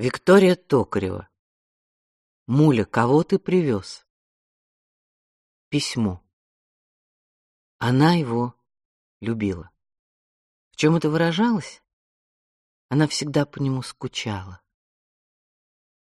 Виктория Токарева. Муля, кого ты привез? Письмо. Она его любила. В чем это выражалось? Она всегда по нему скучала.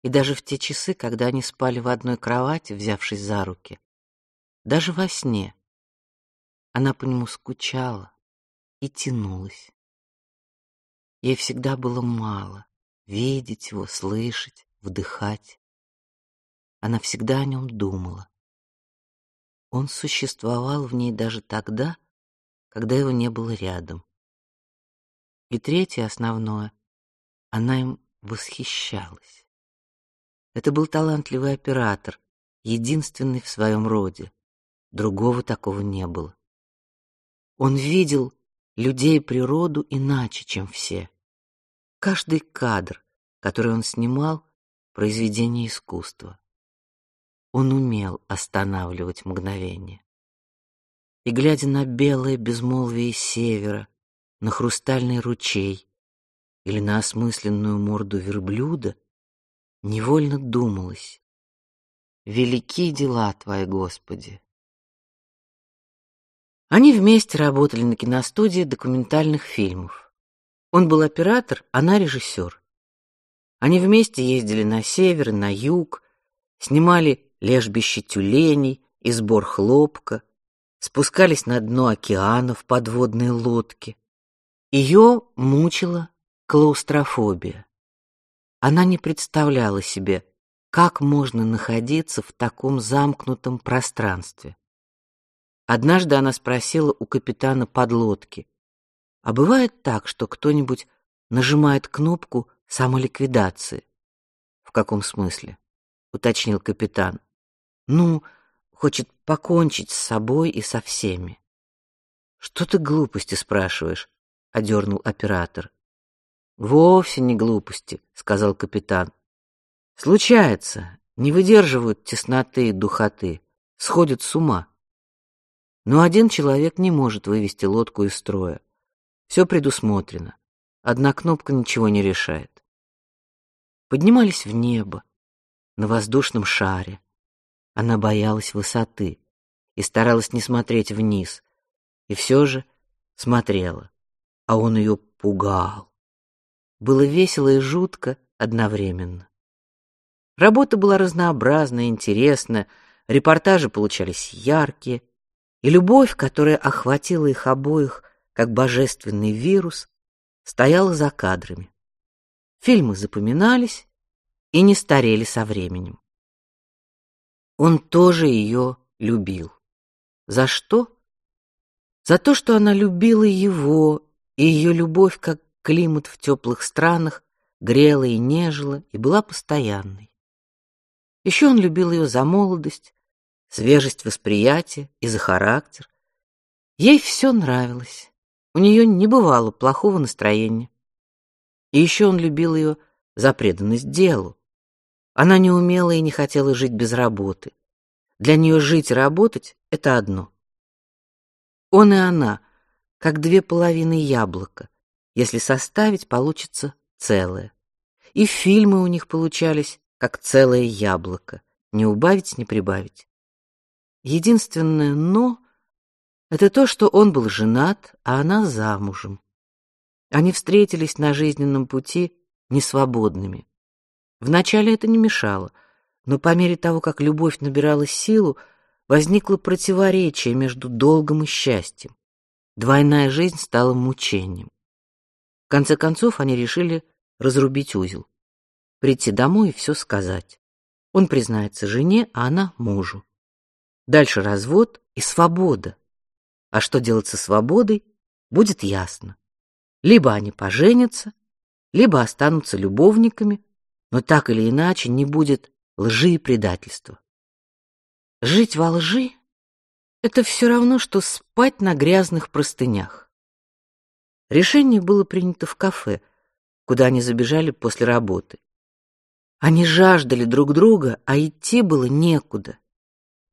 И даже в те часы, когда они спали в одной кровати, взявшись за руки, даже во сне, она по нему скучала и тянулась. Ей всегда было мало видеть его, слышать, вдыхать. Она всегда о нем думала. Он существовал в ней даже тогда, когда его не было рядом. И третье основное, она им восхищалась. Это был талантливый оператор, единственный в своем роде. Другого такого не было. Он видел людей и природу иначе, чем все. Каждый кадр, который он снимал, произведение искусства. Он умел останавливать мгновение. И глядя на белое безмолвие севера, на хрустальный ручей или на осмысленную морду верблюда, невольно думалось: велики дела твои, Господи. Они вместе работали на киностудии документальных фильмов. Он был оператор, она режиссер. Они вместе ездили на север на юг, снимали лежбище тюленей и сбор хлопка, спускались на дно океана в подводные лодки. Ее мучила клаустрофобия. Она не представляла себе, как можно находиться в таком замкнутом пространстве. Однажды она спросила у капитана подлодки: "А бывает так, что кто-нибудь нажимает кнопку самоликвидации?" "В каком смысле?" уточнил капитан. "Ну, хочет покончить с собой и со всеми". "Что ты глупости спрашиваешь?" одернул оператор. Вовсе не глупости, сказал капитан. Случается, не выдерживают тесноты и духоты, сходят с ума. Но один человек не может вывести лодку из строя. Все предусмотрено. Одна кнопка ничего не решает. Поднимались в небо, на воздушном шаре. Она боялась высоты и старалась не смотреть вниз, и все же смотрела, а он ее пугал. Было весело и жутко одновременно. Работа была разнообразная, интересная, репортажи получались яркие, и любовь, которая охватила их обоих, как божественный вирус, стояла за кадрами. Фильмы запоминались и не старели со временем. Он тоже ее любил. За что? За то, что она любила его, и ее любовь, как климат в теплых странах, грела и нежила и была постоянной. Еще он любил ее за молодость, свежесть восприятия и за характер. Ей все нравилось. У нее не бывало плохого настроения. И еще он любил ее за преданность делу. Она не умела и не хотела жить без работы. Для нее жить и работать это одно. Он и она, как две половины яблока. Если составить, получится целое. И фильмы у них получались как целое яблоко, не убавить, не прибавить. Единственное «но» — это то, что он был женат, а она замужем. Они встретились на жизненном пути несвободными. Вначале это не мешало, но по мере того, как любовь набирала силу, возникло противоречие между долгом и счастьем. Двойная жизнь стала мучением. В конце концов они решили разрубить узел, прийти домой и все сказать. Он признается жене, а она мужу. Дальше развод и свобода. А что делать со свободой, будет ясно. Либо они поженятся, либо останутся любовниками, но так или иначе не будет лжи и предательства. Жить во лжи это все равно что спать на грязных простынях. Решение было принято в кафе, куда они забежали после работы. Они жаждали друг друга, а идти было некуда.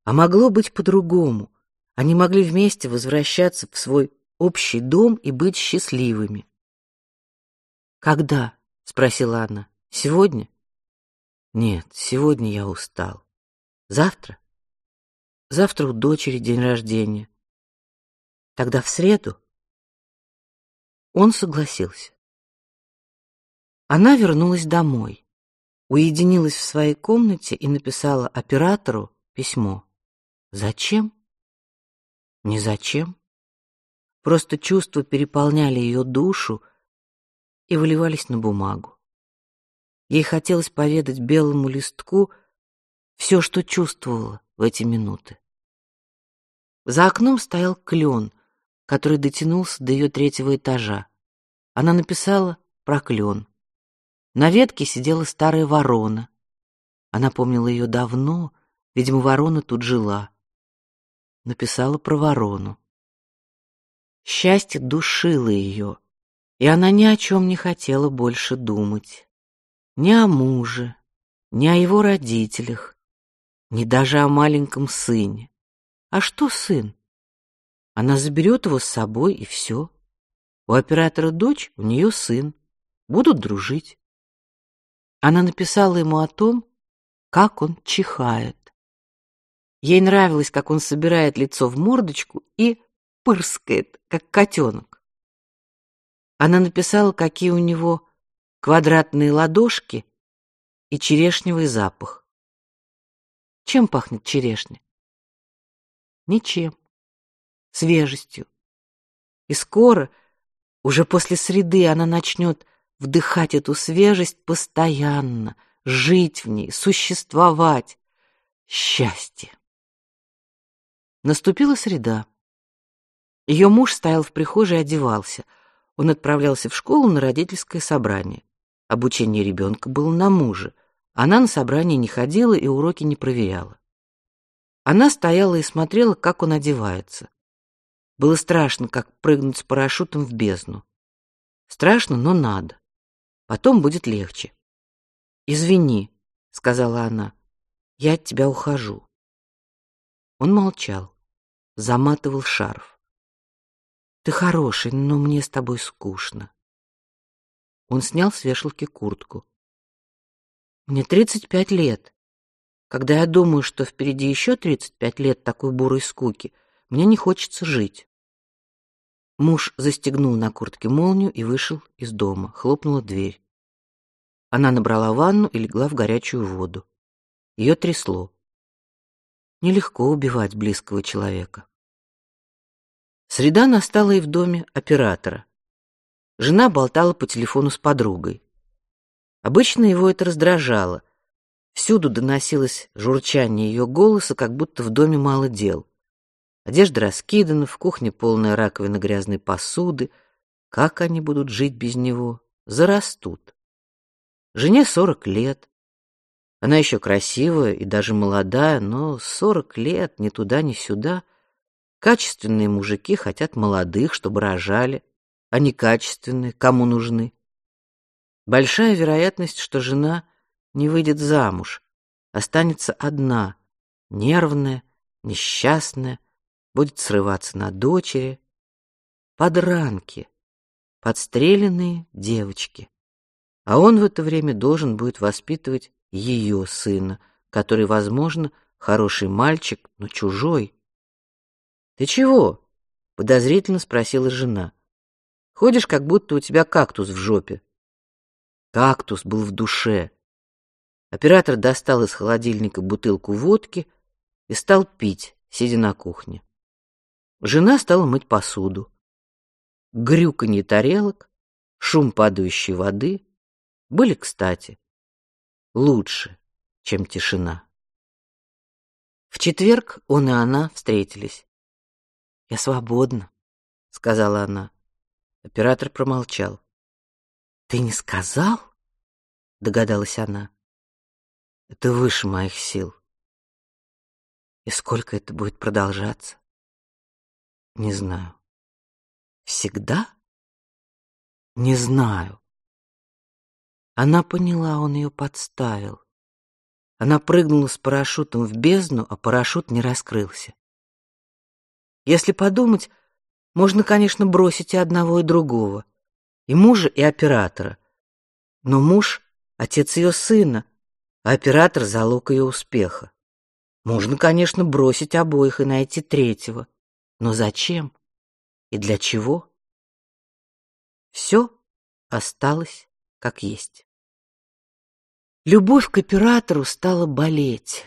А могло быть по-другому. Они могли вместе возвращаться в свой общий дом и быть счастливыми. Когда? спросила она. Сегодня? Нет, сегодня я устал. Завтра? Завтра у дочери день рождения. Тогда в среду? Он согласился. Она вернулась домой, уединилась в своей комнате и написала оператору письмо. Зачем? Не зачем. Просто чувства переполняли ее душу и выливались на бумагу. Ей хотелось поведать белому листку все, что чувствовала в эти минуты. За окном стоял клен, который дотянулся до ее третьего этажа. Она написала про клен. На ветке сидела старая ворона. Она помнила ее давно, видимо, ворона тут жила. Написала про ворону. Счастье душило ее, и она ни о чем не хотела больше думать. Ни о муже, ни о его родителях, ни даже о маленьком сыне. А что сын? Она заберет его с собой и все. У оператора дочь, у нее сын. Будут дружить. Она написала ему о том, как он чихает. Ей нравилось, как он собирает лицо в мордочку и пырскает, как котенок. Она написала, какие у него квадратные ладошки и черешневый запах. Чем пахнет черешня? Ничем. Свежестью. И скоро, уже после среды, она начнет вдыхать эту свежесть постоянно, жить в ней, существовать. Счастье. Наступила среда. Ее муж стоял в прихожей и одевался. Он отправлялся в школу на родительское собрание. Обучение ребенка было на муже. Она на собрание не ходила и уроки не проверяла. Она стояла и смотрела, как он одевается. Было страшно, как прыгнуть с парашютом в бездну. Страшно, но надо. Потом будет легче. Извини, сказала она. Я от тебя ухожу. Он молчал, заматывал шарф. Ты хороший, но мне с тобой скучно. Он снял с вешалки куртку. Мне тридцать пять лет. Когда я думаю, что впереди еще тридцать пять лет такой бурой скуки, мне не хочется жить. Муж застегнул на куртке молнию и вышел из дома. Хлопнула дверь. Она набрала ванну и легла в горячую воду. Ее трясло. Нелегко убивать близкого человека. Среда настала и в доме оператора. Жена болтала по телефону с подругой. Обычно его это раздражало. Всюду доносилось журчание ее голоса, как будто в доме мало дел. Одежда раскидана, в кухне полная раковина грязной посуды. Как они будут жить без него? Зарастут. Жене сорок лет. Она еще красивая и даже молодая, но сорок лет ни туда, ни сюда. Качественные мужики хотят молодых, чтобы рожали, а не качественные, кому нужны. Большая вероятность, что жена не выйдет замуж, останется одна, нервная, несчастная, будет срываться на дочери. Подранки, подстреленные девочки. А он в это время должен будет воспитывать ее сына, который, возможно, хороший мальчик, но чужой. Ты чего? подозрительно спросила жена. Ходишь, как будто у тебя кактус в жопе. Кактус был в душе. Оператор достал из холодильника бутылку водки и стал пить, сидя на кухне. Жена стала мыть посуду. Грюканье тарелок, шум падающей воды были кстати. Лучше, чем тишина. В четверг он и она встретились. Я свободна, сказала она. Оператор промолчал. Ты не сказал? догадалась она. Это выше моих сил. И сколько это будет продолжаться? Не знаю. Всегда? Не знаю. Она поняла, он ее подставил. Она прыгнула с парашютом в бездну, а парашют не раскрылся. Если подумать, можно, конечно, бросить и одного, и другого, и мужа, и оператора. Но муж отец ее сына, а оператор залог ее успеха. Можно, конечно, бросить обоих и найти третьего, но зачем и для чего? Все осталось как есть. Любовь к оператору стала болеть.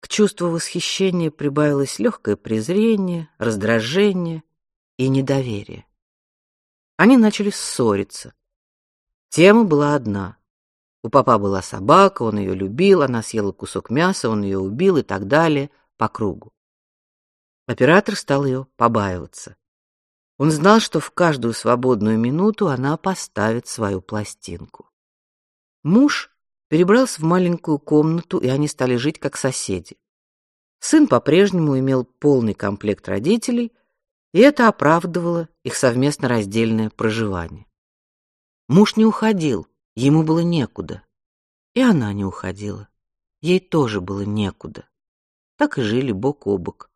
К чувству восхищения прибавилось легкое презрение, раздражение и недоверие. Они начали ссориться. Тема была одна. У папа была собака, он ее любил, она съела кусок мяса, он ее убил и так далее по кругу. Оператор стал ее побаиваться. Он знал, что в каждую свободную минуту она поставит свою пластинку. Муж перебрался в маленькую комнату, и они стали жить как соседи. Сын по-прежнему имел полный комплект родителей, и это оправдывало их совместно раздельное проживание. Муж не уходил, ему было некуда. И она не уходила. Ей тоже было некуда. Так и жили бок о бок.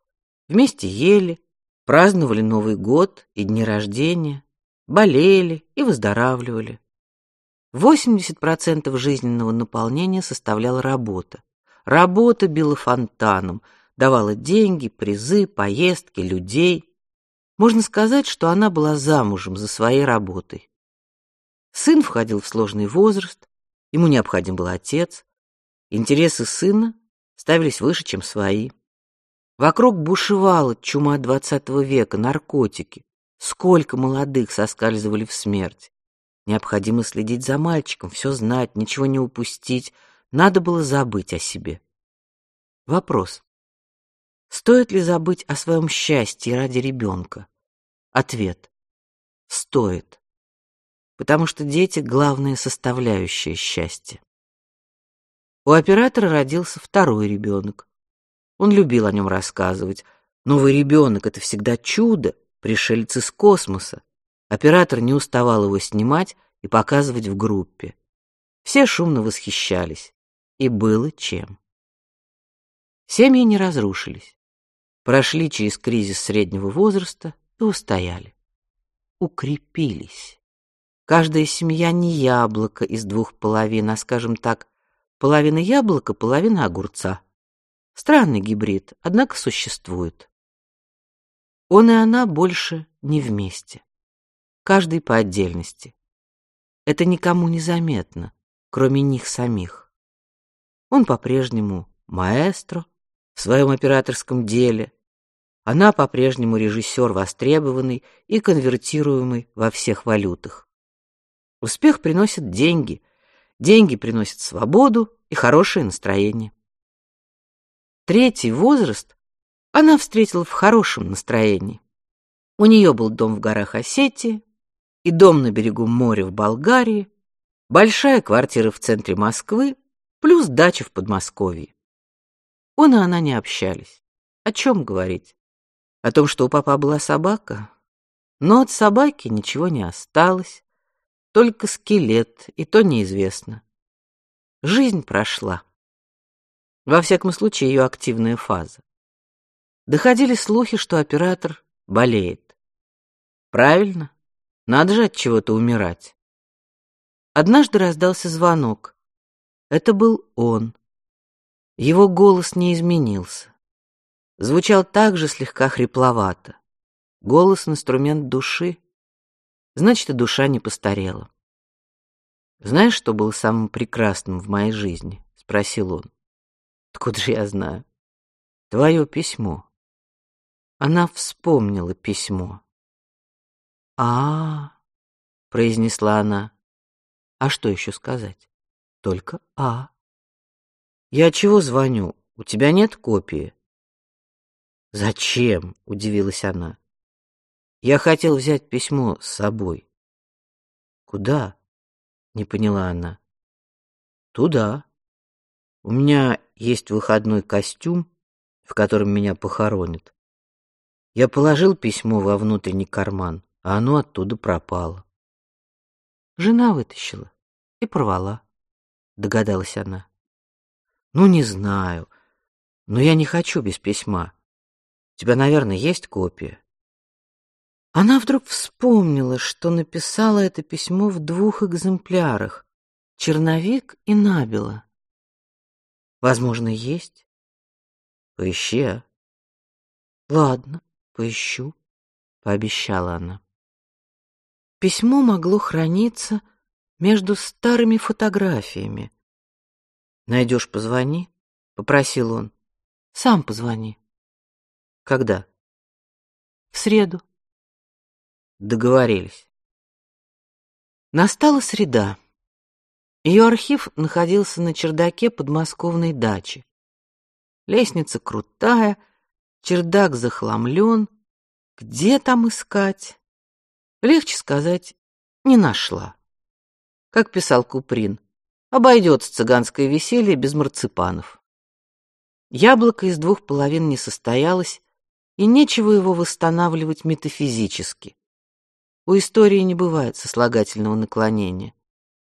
Вместе ели, праздновали Новый год и дни рождения, болели и выздоравливали. 80% жизненного наполнения составляла работа. Работа била фонтаном, давала деньги, призы, поездки, людей. Можно сказать, что она была замужем за своей работой. Сын входил в сложный возраст, ему необходим был отец. Интересы сына ставились выше, чем свои. Вокруг бушевала чума двадцатого века, наркотики. Сколько молодых соскальзывали в смерть. Необходимо следить за мальчиком, все знать, ничего не упустить. Надо было забыть о себе. Вопрос. Стоит ли забыть о своем счастье ради ребенка? Ответ. Стоит. Потому что дети — главная составляющая счастья. У оператора родился второй ребенок. Он любил о нем рассказывать. Новый ребенок — это всегда чудо, пришелец из космоса. Оператор не уставал его снимать и показывать в группе. Все шумно восхищались. И было чем. Семьи не разрушились. Прошли через кризис среднего возраста и устояли. Укрепились. Каждая семья не яблоко из двух половин, а, скажем так, половина яблока, половина огурца. Странный гибрид, однако существует. Он и она больше не вместе. Каждый по отдельности. Это никому не заметно, кроме них самих. Он по-прежнему маэстро в своем операторском деле. Она по-прежнему режиссер востребованный и конвертируемый во всех валютах. Успех приносит деньги, деньги приносят свободу и хорошее настроение. Третий возраст она встретила в хорошем настроении. У нее был дом в горах Осетии и дом на берегу моря в Болгарии, большая квартира в центре Москвы, плюс дача в Подмосковье. Он и она не общались. О чем говорить? О том, что у папа была собака? Но от собаки ничего не осталось, только скелет, и то неизвестно. Жизнь прошла. Во всяком случае, ее активная фаза. Доходили слухи, что оператор болеет. Правильно? Надо же от чего-то умирать. Однажды раздался звонок. Это был он. Его голос не изменился. Звучал так же слегка хрипловато. Голос — инструмент души. Значит, и душа не постарела. «Знаешь, что было самым прекрасным в моей жизни?» — спросил он. Откуда же я знаю? Твое письмо. Она вспомнила письмо. А, произнесла она. А что еще сказать? Только а. Я чего звоню? У тебя нет копии? Зачем? удивилась она. Я хотел взять письмо с собой. Куда? Не поняла она. Туда. У меня есть выходной костюм, в котором меня похоронят. Я положил письмо во внутренний карман, а оно оттуда пропало. Жена вытащила и порвала, догадалась она. Ну, не знаю, но я не хочу без письма. У тебя, наверное, есть копия. Она вдруг вспомнила, что написала это письмо в двух экземплярах, черновик и набело. Возможно, есть. Поищи, а? Ладно, поищу, пообещала она. Письмо могло храниться между старыми фотографиями. Найдешь, позвони, попросил он. Сам позвони. Когда? В среду. Договорились. Настала среда. Ее архив находился на чердаке подмосковной дачи. Лестница крутая, чердак захламлен. Где там искать? Легче сказать, не нашла. Как писал Куприн, обойдется цыганское веселье без марципанов. Яблоко из двух половин не состоялось, и нечего его восстанавливать метафизически. У истории не бывает сослагательного наклонения,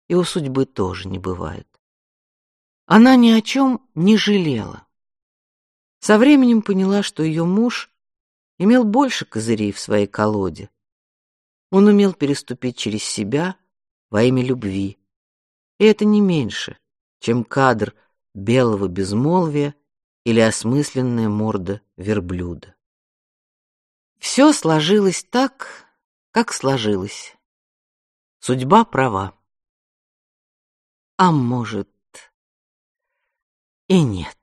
и у судьбы тоже не бывает. Она ни о чем не жалела. Со временем поняла, что ее муж имел больше козырей в своей колоде. Он умел переступить через себя во имя любви, и это не меньше, чем кадр белого безмолвия или осмысленная морда верблюда. Все сложилось так, как сложилось. Судьба права. А может, и нет.